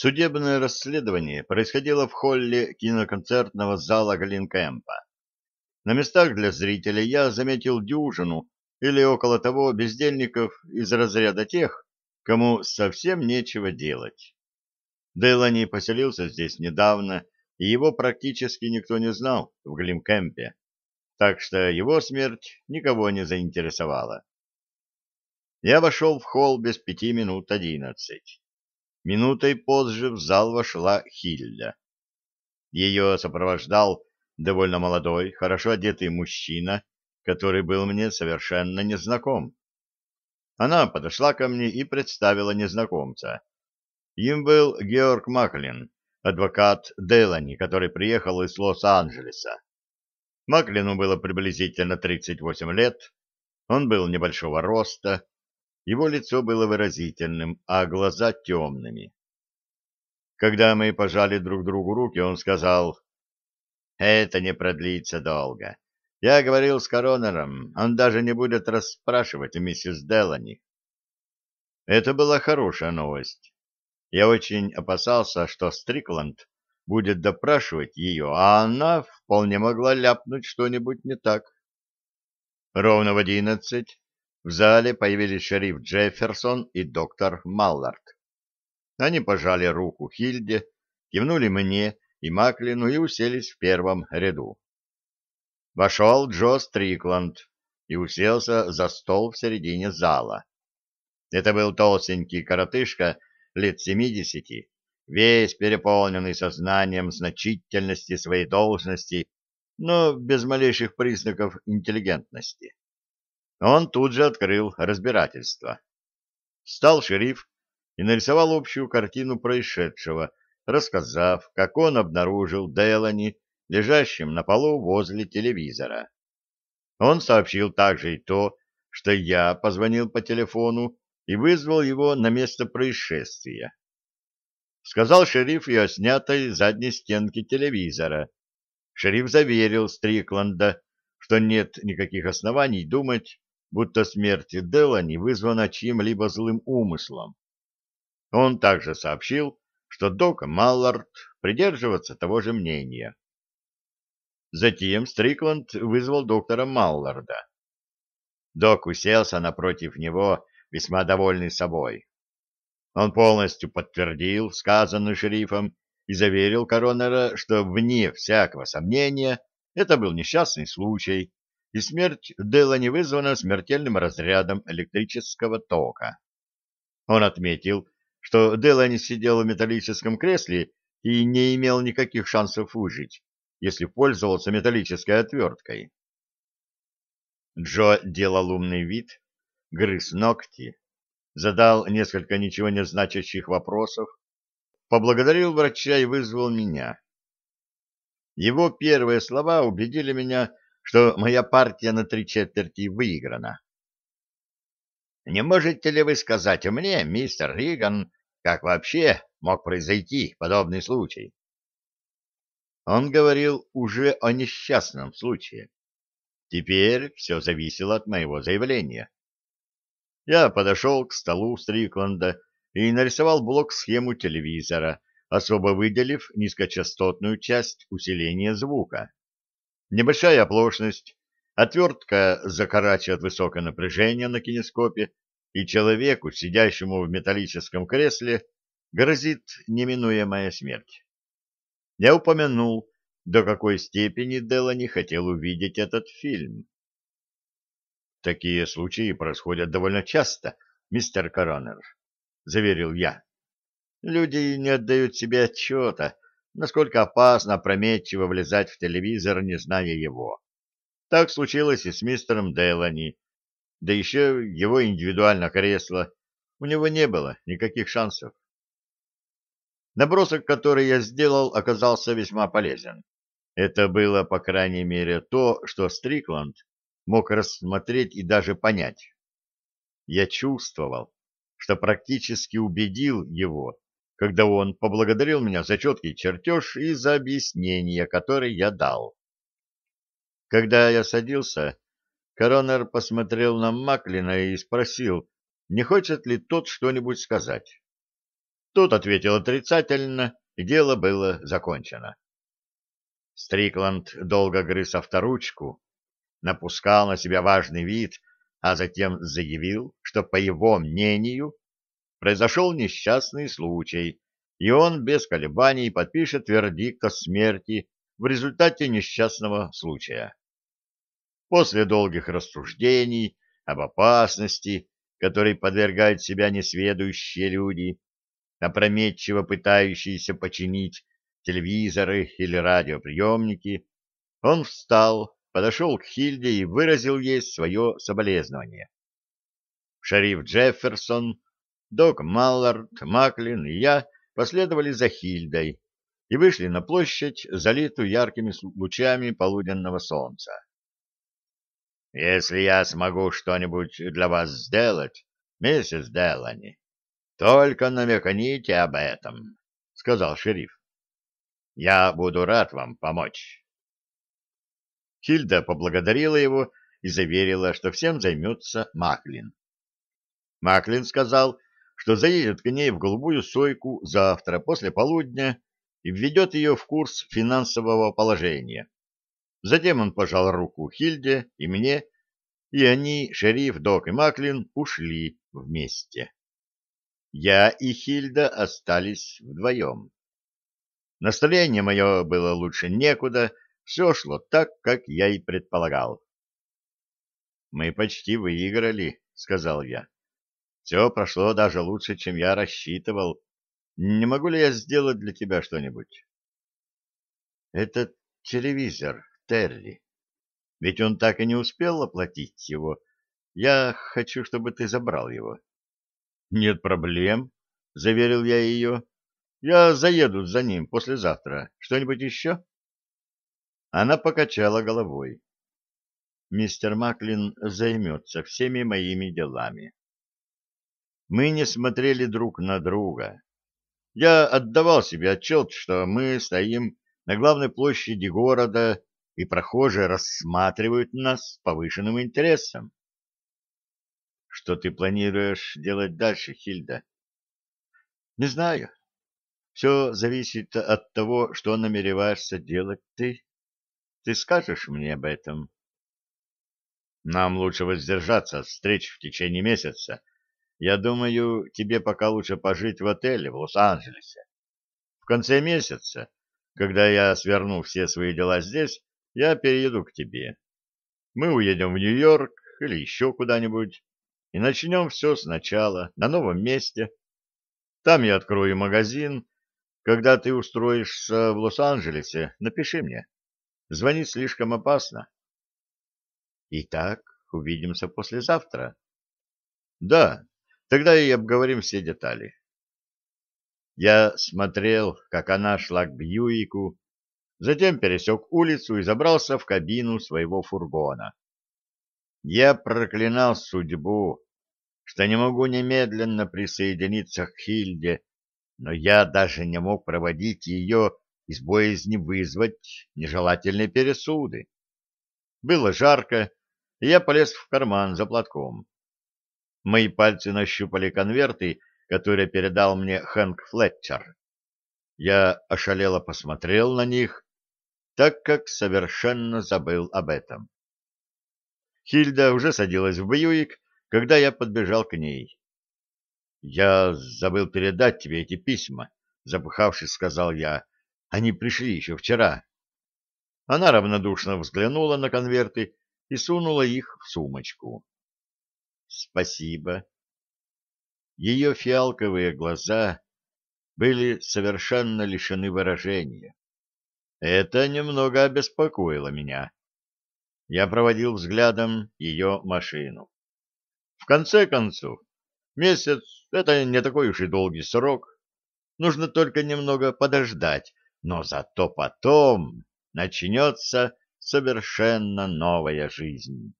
Судебное расследование происходило в холле киноконцертного зала Галинкэмпа. На местах для зрителей я заметил дюжину или около того бездельников из разряда тех, кому совсем нечего делать. Делани поселился здесь недавно, и его практически никто не знал в Глимкэмпе, так что его смерть никого не заинтересовала. Я вошел в холл без пяти минут одиннадцать. Минутой позже в зал вошла Хильда. Ее сопровождал довольно молодой, хорошо одетый мужчина, который был мне совершенно незнаком. Она подошла ко мне и представила незнакомца. Им был Георг Маклин, адвокат Делани, который приехал из Лос-Анджелеса. Маклину было приблизительно 38 лет, он был небольшого роста, его лицо было выразительным, а глаза темными. Когда мы пожали друг другу руки, он сказал, «Это не продлится долго. Я говорил с коронером, он даже не будет расспрашивать миссис Делани». Это была хорошая новость. Я очень опасался, что Стрикланд будет допрашивать ее, а она вполне могла ляпнуть что-нибудь не так. Ровно в одиннадцать в зале появились шериф Джефферсон и доктор Маллард. Они пожали руку Хильде, кивнули мне и Маклину и уселись в первом ряду. Вошел Джо Стрикланд и уселся за стол в середине зала. Это был толстенький коротышка лет семидесяти, весь переполненный сознанием значительности своей должности, но без малейших признаков интеллигентности. Он тут же открыл разбирательство. Стал шериф и нарисовал общую картину происшедшего, рассказав, как он обнаружил Делани лежащим на полу возле телевизора. Он сообщил также и то, что я позвонил по телефону и вызвал его на место происшествия. Сказал шериф и о снятой задней стенке телевизора. Шериф заверил Стрикланда, что нет никаких оснований думать, будто смерть Делани вызвана чьим-либо злым умыслом. Он также сообщил, что док Маллард придерживается того же мнения. Затем Стрикланд вызвал доктора Малларда. Док уселся напротив него, весьма довольный собой. Он полностью подтвердил сказанное шерифом и заверил коронера, что вне всякого сомнения это был несчастный случай, и смерть Делани вызвана смертельным разрядом электрического тока. Он отметил, что Делани сидел в металлическом кресле и не имел никаких шансов выжить, если пользовался металлической отверткой. Джо делал умный вид, грыз ногти, задал несколько ничего не значащих вопросов, поблагодарил врача и вызвал меня. Его первые слова убедили меня, что моя партия на три четверти выиграна. Не можете ли вы сказать мне, мистер Риган, как вообще мог произойти подобный случай? Он говорил уже о несчастном случае. Теперь все зависело от моего заявления. Я подошел к столу Стрикланда и нарисовал блок-схему телевизора, особо выделив низкочастотную часть усиления звука. Небольшая оплошность, отвертка закорачивает высокое напряжение на кинескопе, и человеку, сидящему в металлическом кресле, грозит неминуемая смерть. Я упомянул, до какой степени Делани хотел увидеть этот фильм. «Такие случаи происходят довольно часто, мистер Коронер», — заверил я. «Люди не отдают себе отчета, насколько опасно опрометчиво влезать в телевизор, не зная его. Так случилось и с мистером Делани, да еще его индивидуальное кресло. У него не было никаких шансов. Набросок, который я сделал, оказался весьма полезен. Это было, по крайней мере, то, что Стрикланд мог рассмотреть и даже понять. Я чувствовал, что практически убедил его, когда он поблагодарил меня за четкий чертеж и за объяснение, которое я дал. Когда я садился, коронер посмотрел на Маклина и спросил, не хочет ли тот что-нибудь сказать. Тот ответил отрицательно, и дело было закончено. Стрикланд долго грыз авторучку, напускал на себя важный вид, а затем заявил, что, по его мнению, произошел несчастный случай, и он без колебаний подпишет вердикт о смерти в результате несчастного случая. После долгих рассуждений об опасности, которой подвергают себя несведущие люди, опрометчиво пытающиеся починить телевизоры или радиоприемники, он встал, подошел к Хильде и выразил ей свое соболезнование. Шериф Джефферсон, док Маллард, Маклин и я последовали за Хильдой и вышли на площадь, залитую яркими лучами полуденного солнца. «Если я смогу что-нибудь для вас сделать, миссис Делани, только намекните об этом», — сказал шериф. «Я буду рад вам помочь». Хильда поблагодарила его и заверила, что всем займется Маклин. Маклин сказал, что заедет к ней в голубую сойку завтра после полудня и введет ее в курс финансового положения. Затем он пожал руку Хильде и мне, и они, шериф, док и Маклин, ушли вместе. Я и Хильда остались вдвоем. Настроение мое было лучше некуда, все шло так, как я и предполагал. «Мы почти выиграли», — сказал я. «Все прошло даже лучше, чем я рассчитывал. Не могу ли я сделать для тебя что-нибудь?» «Этот телевизор, Терри. Ведь он так и не успел оплатить его. Я хочу, чтобы ты забрал его». «Нет проблем», — заверил я ее. «Я заеду за ним послезавтра. Что-нибудь еще?» Она покачала головой. «Мистер Маклин займется всеми моими делами». Мы не смотрели друг на друга. Я отдавал себе отчет, что мы стоим на главной площади города, и прохожие рассматривают нас с повышенным интересом. Что ты планируешь делать дальше, Хильда? Не знаю. Все зависит от того, что намереваешься делать ты. Ты скажешь мне об этом? Нам лучше воздержаться от встреч в течение месяца. Я думаю, тебе пока лучше пожить в отеле в Лос-Анджелесе. В конце месяца, когда я сверну все свои дела здесь, я перееду к тебе. Мы уедем в Нью-Йорк или еще куда-нибудь и начнем все сначала, на новом месте. Там я открою магазин. Когда ты устроишься в Лос-Анджелесе, напиши мне. Звонить слишком опасно. Итак, увидимся послезавтра. Да, тогда и обговорим все детали. Я смотрел, как она шла к Бьюику, затем пересек улицу и забрался в кабину своего фургона. Я проклинал судьбу, что не могу немедленно присоединиться к Хильде, но я даже не мог проводить ее из боязни вызвать нежелательные пересуды. Было жарко, и я полез в карман за платком. Мои пальцы нащупали конверты, которые передал мне Хэнк Флетчер. Я ошалело посмотрел на них, так как совершенно забыл об этом. Хильда уже садилась в Бьюик, когда я подбежал к ней. — Я забыл передать тебе эти письма, — запыхавшись, сказал я. — Они пришли еще вчера. Она равнодушно взглянула на конверты и сунула их в сумочку. — Спасибо. Ее фиалковые глаза были совершенно лишены выражения. Это немного обеспокоило меня я проводил взглядом ее машину. В конце концов, месяц — это не такой уж и долгий срок. Нужно только немного подождать, но зато потом начнется совершенно новая жизнь.